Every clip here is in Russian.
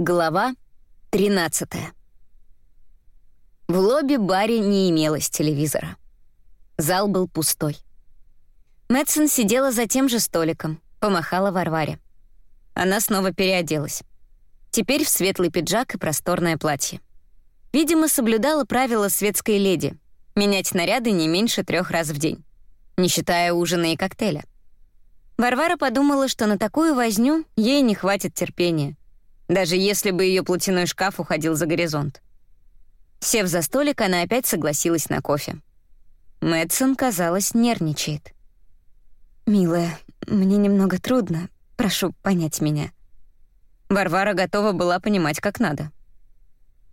Глава 13 В лобби-баре не имелось телевизора. Зал был пустой. Мэтсон сидела за тем же столиком, помахала Варваре. Она снова переоделась. Теперь в светлый пиджак и просторное платье. Видимо, соблюдала правила светской леди — менять наряды не меньше трех раз в день, не считая ужина и коктейля. Варвара подумала, что на такую возню ей не хватит терпения — даже если бы ее платяной шкаф уходил за горизонт. Сев за столик, она опять согласилась на кофе. Мэдсон, казалось, нервничает. «Милая, мне немного трудно. Прошу понять меня». Варвара готова была понимать, как надо.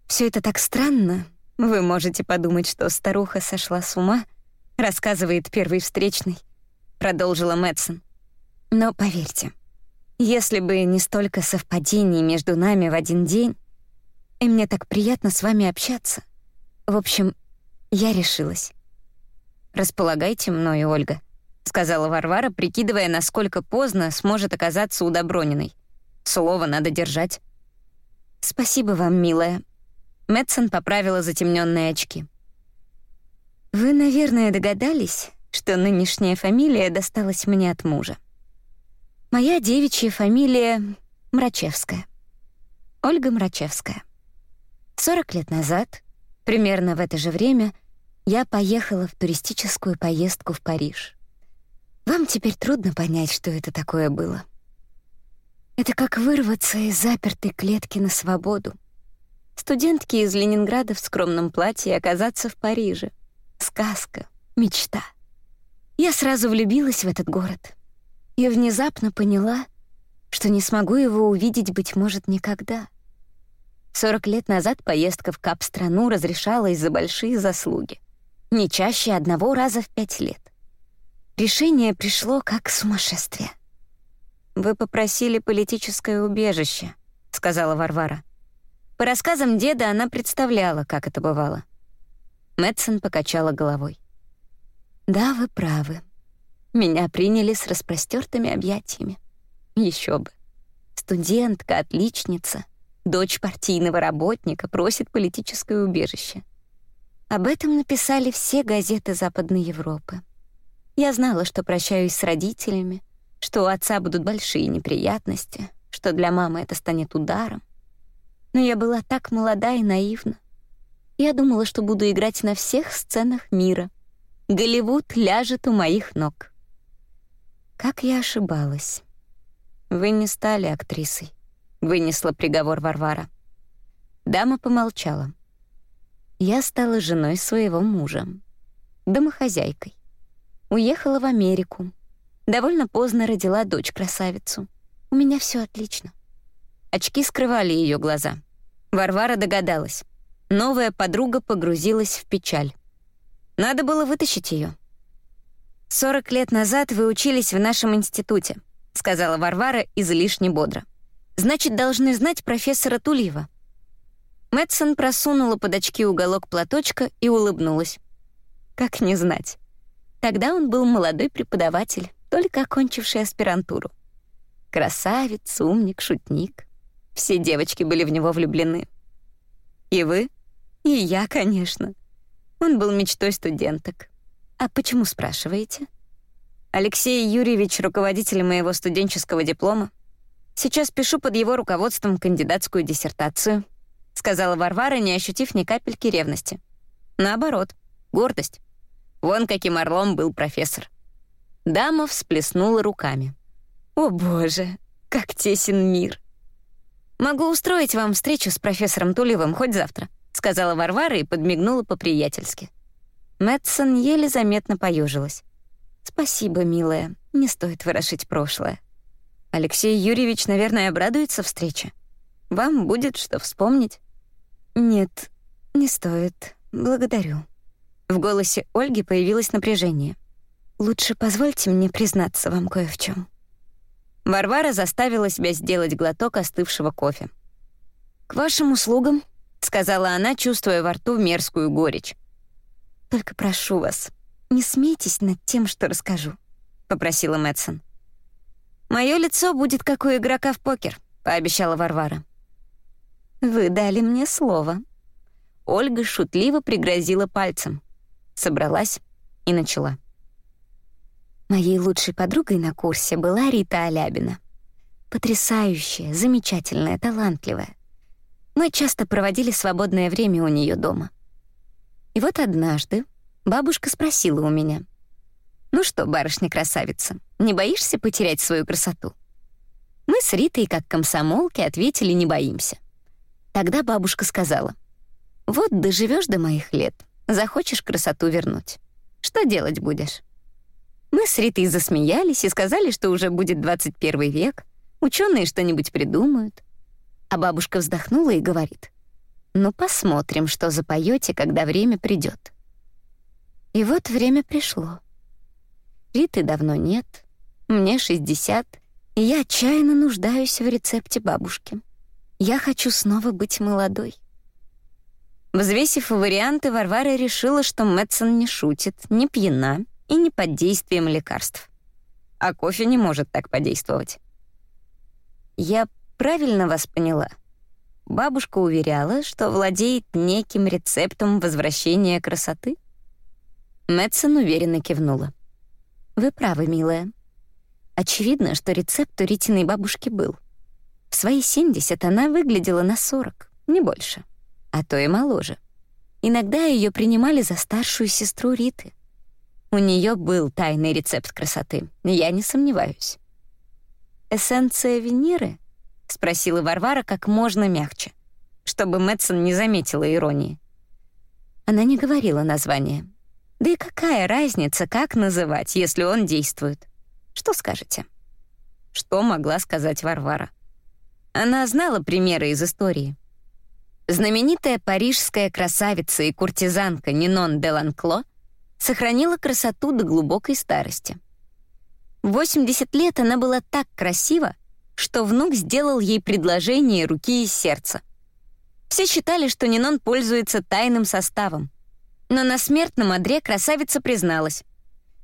Все это так странно. Вы можете подумать, что старуха сошла с ума», — рассказывает первый встречный, — продолжила Мэдсон. «Но поверьте, если бы не столько совпадений между нами в один день, и мне так приятно с вами общаться. В общем, я решилась. «Располагайте мною, Ольга», — сказала Варвара, прикидывая, насколько поздно сможет оказаться у Доброниной. Слово надо держать. «Спасибо вам, милая». Мэтсон поправила затемненные очки. «Вы, наверное, догадались, что нынешняя фамилия досталась мне от мужа. Моя девичья фамилия Мрачевская. Ольга Мрачевская. 40 лет назад, примерно в это же время, я поехала в туристическую поездку в Париж. Вам теперь трудно понять, что это такое было. Это как вырваться из запертой клетки на свободу. Студентки из Ленинграда в скромном платье оказаться в Париже. Сказка, мечта. Я сразу влюбилась в этот город — я внезапно поняла, что не смогу его увидеть, быть может, никогда. 40 лет назад поездка в Кап-страну разрешалась за большие заслуги. Не чаще одного раза в пять лет. Решение пришло как сумасшествие. «Вы попросили политическое убежище», — сказала Варвара. По рассказам деда она представляла, как это бывало. Мэтсон покачала головой. «Да, вы правы. Меня приняли с распростертыми объятиями. Еще бы. Студентка, отличница, дочь партийного работника просит политическое убежище. Об этом написали все газеты Западной Европы. Я знала, что прощаюсь с родителями, что у отца будут большие неприятности, что для мамы это станет ударом. Но я была так молода и наивна. Я думала, что буду играть на всех сценах мира. Голливуд ляжет у моих ног. Как я ошибалась. Вы не стали актрисой, вынесла приговор Варвара. Дама помолчала. Я стала женой своего мужа, домохозяйкой. Уехала в Америку. Довольно поздно родила дочь-красавицу. У меня все отлично. Очки скрывали ее глаза. Варвара догадалась. Новая подруга погрузилась в печаль. Надо было вытащить ее. «Сорок лет назад вы учились в нашем институте», — сказала Варвара излишне бодро. «Значит, должны знать профессора Тульева». Мэтсон просунула под очки уголок платочка и улыбнулась. Как не знать. Тогда он был молодой преподаватель, только окончивший аспирантуру. Красавец, умник, шутник. Все девочки были в него влюблены. И вы? И я, конечно. Он был мечтой студенток. «А почему спрашиваете?» «Алексей Юрьевич — руководитель моего студенческого диплома. Сейчас пишу под его руководством кандидатскую диссертацию», — сказала Варвара, не ощутив ни капельки ревности. «Наоборот, гордость. Вон каким орлом был профессор». Дама всплеснула руками. «О боже, как тесен мир!» «Могу устроить вам встречу с профессором Тулевым хоть завтра», — сказала Варвара и подмигнула по-приятельски. Мэтсон еле заметно поюжилась. «Спасибо, милая, не стоит ворошить прошлое. Алексей Юрьевич, наверное, обрадуется встрече. Вам будет что вспомнить». «Нет, не стоит. Благодарю». В голосе Ольги появилось напряжение. «Лучше позвольте мне признаться вам кое в чем. Варвара заставила себя сделать глоток остывшего кофе. «К вашим услугам», — сказала она, чувствуя во рту мерзкую горечь. Только прошу вас, не смейтесь над тем, что расскажу», — попросила Мэтсон. «Моё лицо будет как у игрока в покер», — пообещала Варвара. Вы дали мне слово. Ольга шутливо пригрозила пальцем. Собралась и начала. Моей лучшей подругой на курсе была Рита Алябина. Потрясающая, замечательная, талантливая. Мы часто проводили свободное время у нее дома. И вот однажды бабушка спросила у меня, «Ну что, барышня-красавица, не боишься потерять свою красоту?» Мы с Ритой, как комсомолки, ответили «не боимся». Тогда бабушка сказала, «Вот доживешь до моих лет, захочешь красоту вернуть. Что делать будешь?» Мы с Ритой засмеялись и сказали, что уже будет 21 век, ученые что-нибудь придумают. А бабушка вздохнула и говорит, «Ну, посмотрим, что запоете, когда время придет. И вот время пришло. Риты давно нет, мне 60, и я отчаянно нуждаюсь в рецепте бабушки. Я хочу снова быть молодой. Взвесив варианты, Варвара решила, что Мэтсон не шутит, не пьяна и не под действием лекарств. А кофе не может так подействовать. Я правильно вас поняла? Бабушка уверяла, что владеет неким рецептом возвращения красоты? Мэтсон уверенно кивнула. Вы правы, милая. Очевидно, что рецепт у Ритиной бабушки был. В свои 70 она выглядела на 40, не больше, а то и моложе. Иногда ее принимали за старшую сестру Риты. У нее был тайный рецепт красоты, я не сомневаюсь. «Эссенция Венеры?» — спросила Варвара как можно мягче, чтобы Мэтсон не заметила иронии. Она не говорила название. Да и какая разница, как называть, если он действует? Что скажете? Что могла сказать Варвара? Она знала примеры из истории. Знаменитая парижская красавица и куртизанка Нинон де Ланкло сохранила красоту до глубокой старости. В 80 лет она была так красива, что внук сделал ей предложение руки и сердца. Все считали, что Нинон пользуется тайным составом. Но на смертном одре красавица призналась.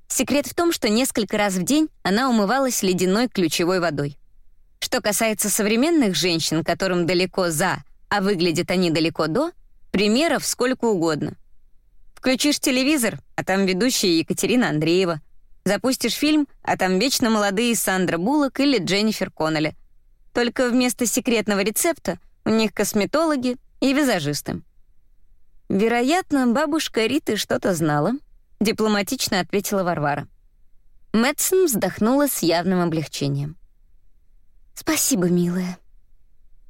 Секрет в том, что несколько раз в день она умывалась ледяной ключевой водой. Что касается современных женщин, которым далеко за, а выглядят они далеко до, примеров сколько угодно. Включишь телевизор, а там ведущая Екатерина Андреева. Запустишь фильм, а там вечно молодые Сандра Буллок или Дженнифер Коннелли. Только вместо секретного рецепта у них косметологи и визажисты. Вероятно, бабушка Риты что-то знала — дипломатично ответила Варвара. Мэтсон вздохнула с явным облегчением. «Спасибо, милая.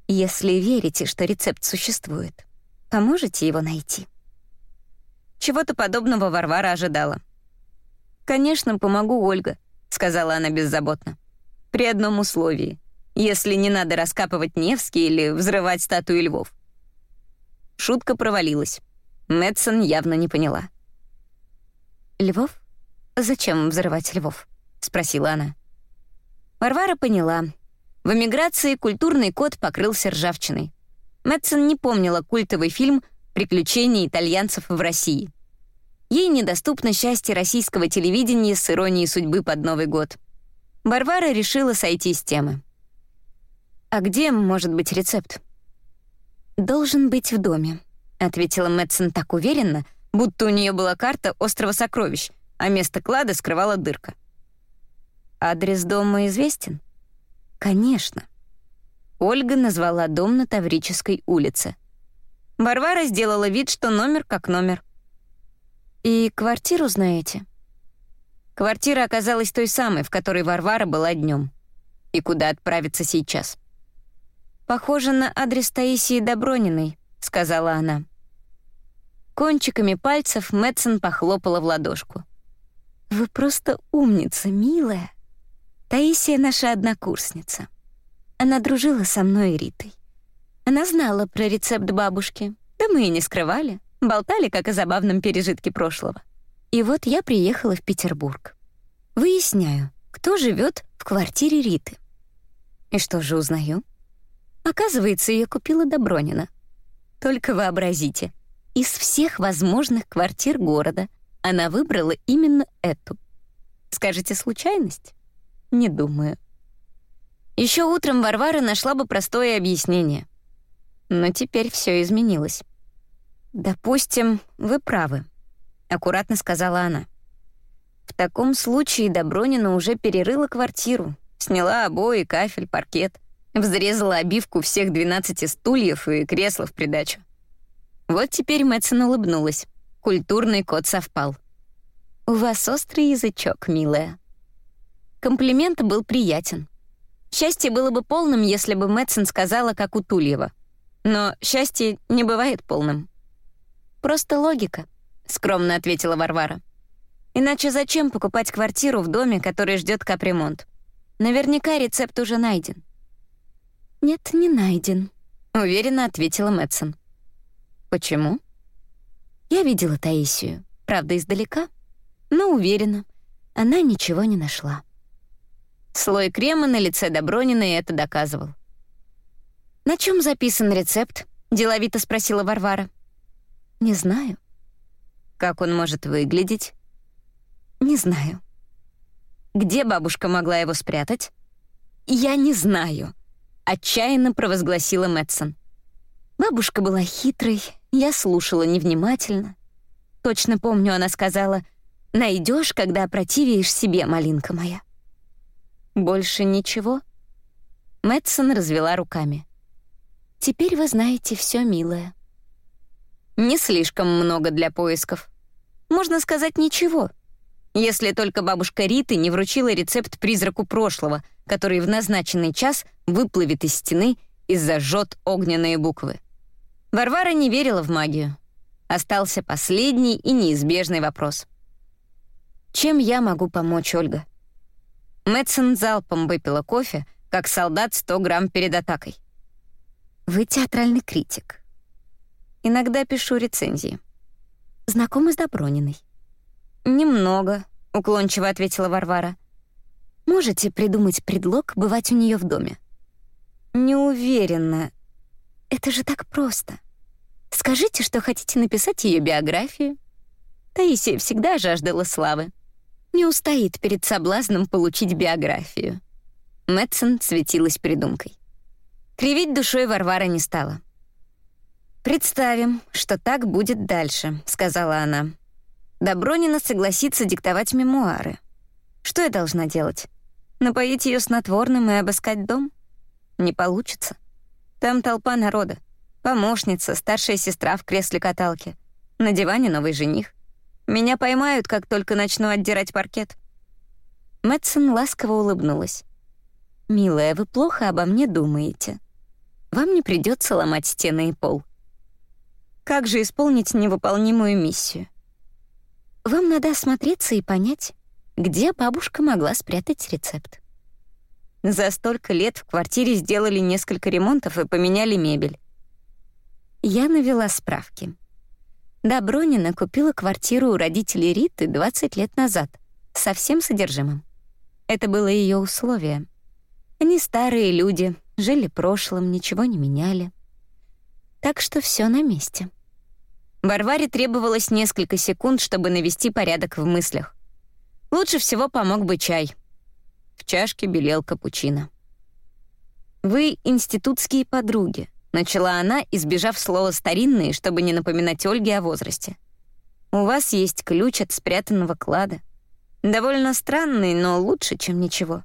Если верите, что рецепт существует, поможете его найти?» Чего-то подобного Варвара ожидала. «Конечно, помогу, Ольга», — сказала она беззаботно. «При одном условии. Если не надо раскапывать Невский или взрывать статуи львов». Шутка провалилась. Мэтсон явно не поняла. «Львов? Зачем взрывать львов?» — спросила она. Варвара поняла. В эмиграции культурный код покрылся ржавчиной. Мэтсон не помнила культовый фильм «Приключения итальянцев в России». Ей недоступно счастье российского телевидения с иронией судьбы под Новый год. Варвара решила сойти с темы. «А где может быть рецепт?» «Должен быть в доме», — ответила Мэтсон так уверенно, будто у нее была карта острова сокровищ, а место клада скрывала дырка. Адрес дома известен? Конечно. Ольга назвала дом на Таврической улице. Варвара сделала вид, что номер как номер. «И квартиру знаете?» Квартира оказалась той самой, в которой Варвара была днем. И куда отправиться сейчас? «Похоже на адрес Таисии Доброниной», — сказала она. Кончиками пальцев Мэтсон похлопала в ладошку. «Вы просто умница, милая. Таисия наша однокурсница. Она дружила со мной и Ритой. Она знала про рецепт бабушки, да мы и не скрывали, болтали как о забавном пережитке прошлого. И вот я приехала в Петербург. Выясняю, кто живет в квартире Риты. И что же узнаю? Оказывается, ее купила Добронина. Только вообразите — из всех возможных квартир города она выбрала именно эту. Скажете, случайность? Не думаю. Еще утром Варвара нашла бы простое объяснение. Но теперь все изменилось. «Допустим, вы правы», — аккуратно сказала она. В таком случае Добронина уже перерыла квартиру, сняла обои, кафель, паркет, взрезала обивку всех 12 стульев и кресла в придачу. Вот теперь Мэтсон улыбнулась. Культурный код совпал. «У вас острый язычок, милая». Комплимент был приятен. Счастье было бы полным, если бы Мэтсон сказала, как у Тульева. Но счастье не бывает полным. «Просто логика», — скромно ответила Варвара. «Иначе зачем покупать квартиру в доме, который ждет капремонт? Наверняка рецепт уже найден». «Нет, не найден», — уверенно ответила Мэтсон. «Почему?» Я видела Таисию, правда, издалека, но уверена, она ничего не нашла. Слой крема на лице Добронина это доказывал. «На чем записан рецепт?» — деловито спросила Варвара. «Не знаю». «Как он может выглядеть?» «Не знаю». «Где бабушка могла его спрятать?» «Я не знаю», — отчаянно провозгласила Мэтсон. Бабушка была хитрой, я слушала невнимательно. Точно помню, она сказала, «Найдешь, когда противишь себе, малинка моя». Больше ничего? Мэтсон развела руками. Теперь вы знаете все, милая. Не слишком много для поисков. Можно сказать, ничего. Если только бабушка Риты не вручила рецепт призраку прошлого, который в назначенный час выплывет из стены и зажжет огненные буквы. Варвара не верила в магию. Остался последний и неизбежный вопрос. Чем я могу помочь, Ольга? Мэтсон залпом выпила кофе, как солдат 100 грамм перед атакой. «Вы театральный критик. Иногда пишу рецензии. Знакомы с Доброниной?» «Немного», — уклончиво ответила Варвара. «Можете придумать предлог бывать у нее в доме?» «Не уверена. Это же так просто. Скажите, что хотите написать ее биографию». Таисия всегда жаждала славы не устоит перед соблазном получить биографию. Мэтсон светилась придумкой. Кривить душой Варвара не стала. «Представим, что так будет дальше», — сказала она. Добронина согласится диктовать мемуары. Что я должна делать? Напоить ее снотворным и обыскать дом? Не получится. Там толпа народа. Помощница, старшая сестра в кресле каталки. На диване новый жених. Меня поймают, как только начну отдирать паркет». Мэтсон ласково улыбнулась. «Милая, вы плохо обо мне думаете. Вам не придется ломать стены и пол. Как же исполнить невыполнимую миссию? Вам надо осмотреться и понять, где бабушка могла спрятать рецепт. За столько лет в квартире сделали несколько ремонтов и поменяли мебель. Я навела справки. Добронина купила квартиру у родителей Риты 20 лет назад, со всем содержимым. Это было ее условие. Они старые люди, жили прошлым, ничего не меняли. Так что все на месте. Варваре требовалось несколько секунд, чтобы навести порядок в мыслях. Лучше всего помог бы чай. В чашке белел капучино. «Вы институтские подруги», Начала она, избежав слова «старинные», чтобы не напоминать Ольге о возрасте. «У вас есть ключ от спрятанного клада. Довольно странный, но лучше, чем ничего.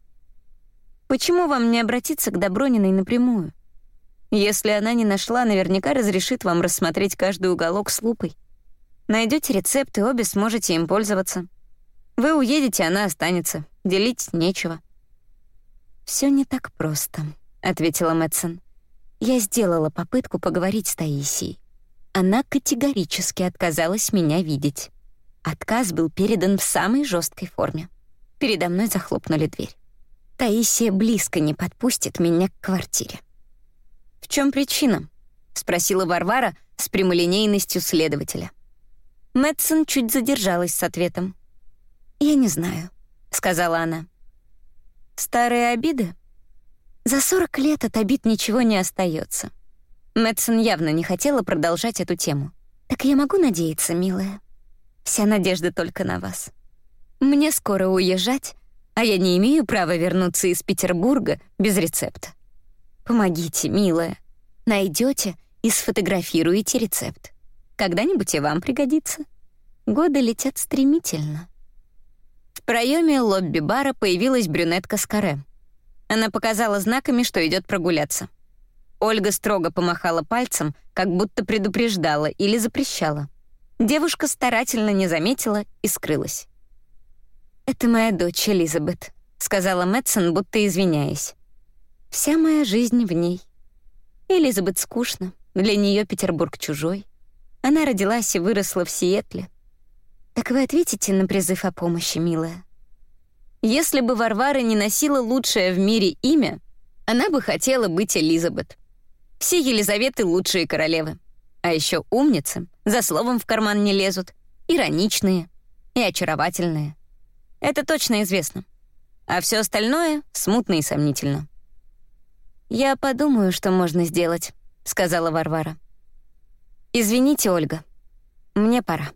Почему вам не обратиться к Доброниной напрямую? Если она не нашла, наверняка разрешит вам рассмотреть каждый уголок с лупой. Найдете рецепт, и обе сможете им пользоваться. Вы уедете, она останется. Делить нечего». Все не так просто», — ответила Мэтсон. Я сделала попытку поговорить с Таисией. Она категорически отказалась меня видеть. Отказ был передан в самой жесткой форме. Передо мной захлопнули дверь. Таисия близко не подпустит меня к квартире. «В чем причина?» — спросила Варвара с прямолинейностью следователя. Мэтсон чуть задержалась с ответом. «Я не знаю», — сказала она. «Старые обиды?» За 40 лет от обид ничего не остается. Мэтсон явно не хотела продолжать эту тему. «Так я могу надеяться, милая? Вся надежда только на вас. Мне скоро уезжать, а я не имею права вернуться из Петербурга без рецепта. Помогите, милая. Найдете, и сфотографируете рецепт. Когда-нибудь и вам пригодится. Годы летят стремительно. В проеме лобби-бара появилась брюнетка с каре. Она показала знаками, что идет прогуляться. Ольга строго помахала пальцем, как будто предупреждала или запрещала. Девушка старательно не заметила и скрылась. «Это моя дочь Элизабет», — сказала Мэтсон, будто извиняясь. «Вся моя жизнь в ней. Элизабет скучно, для нее Петербург чужой. Она родилась и выросла в Сиэтле. Так вы ответите на призыв о помощи, милая?» Если бы Варвара не носила лучшее в мире имя, она бы хотела быть Элизабет. Все Елизаветы — лучшие королевы. А еще умницы, за словом в карман не лезут, ироничные и очаровательные. Это точно известно. А все остальное смутно и сомнительно. «Я подумаю, что можно сделать», — сказала Варвара. «Извините, Ольга, мне пора».